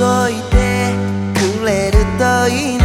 動いてくれるといいな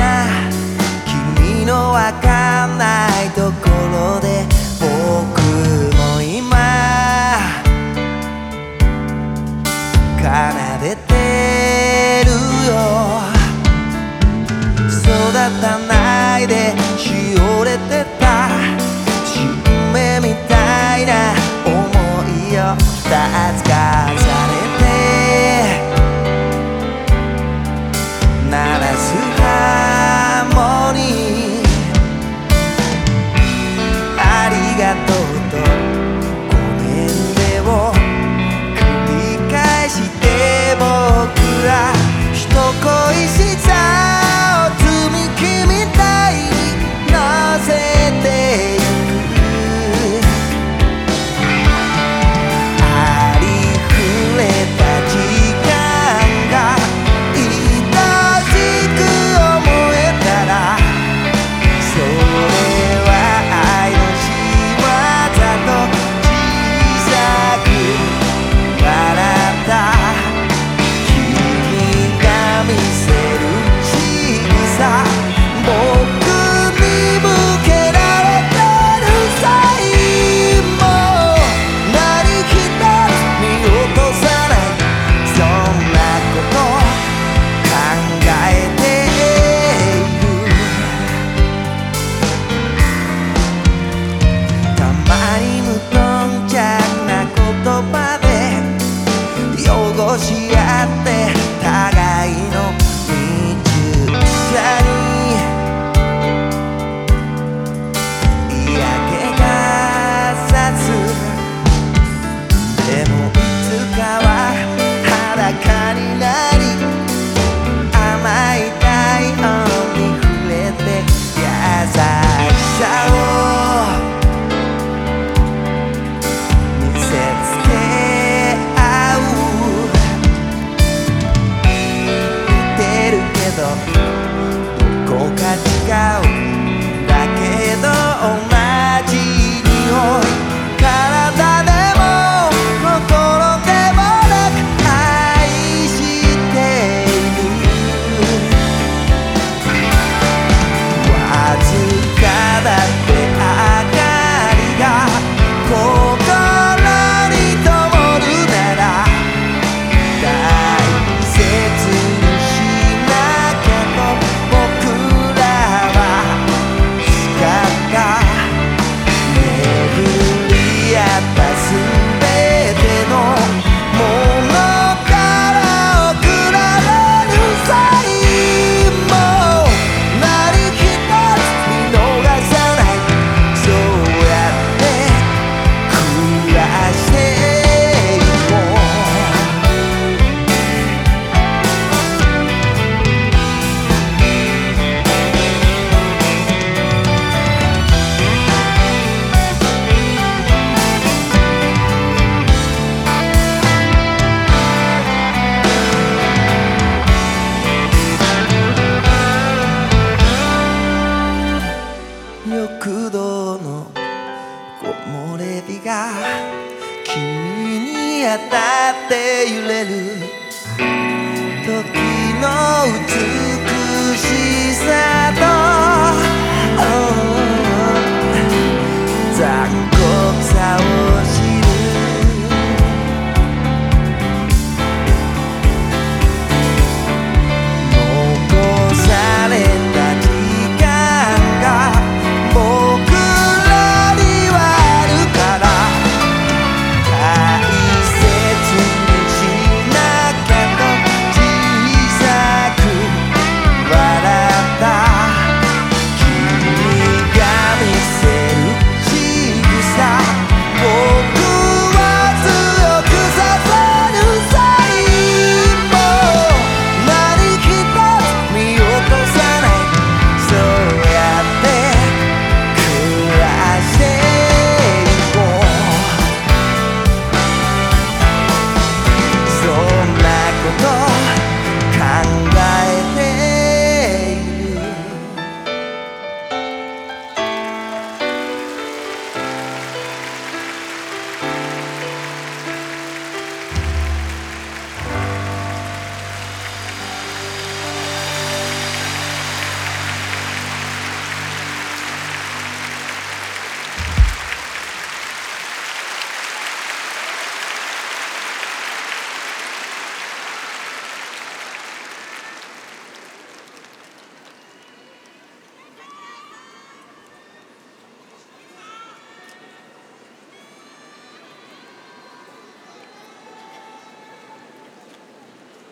todo. 汚し合って互いのだって揺れる。時の美しさ。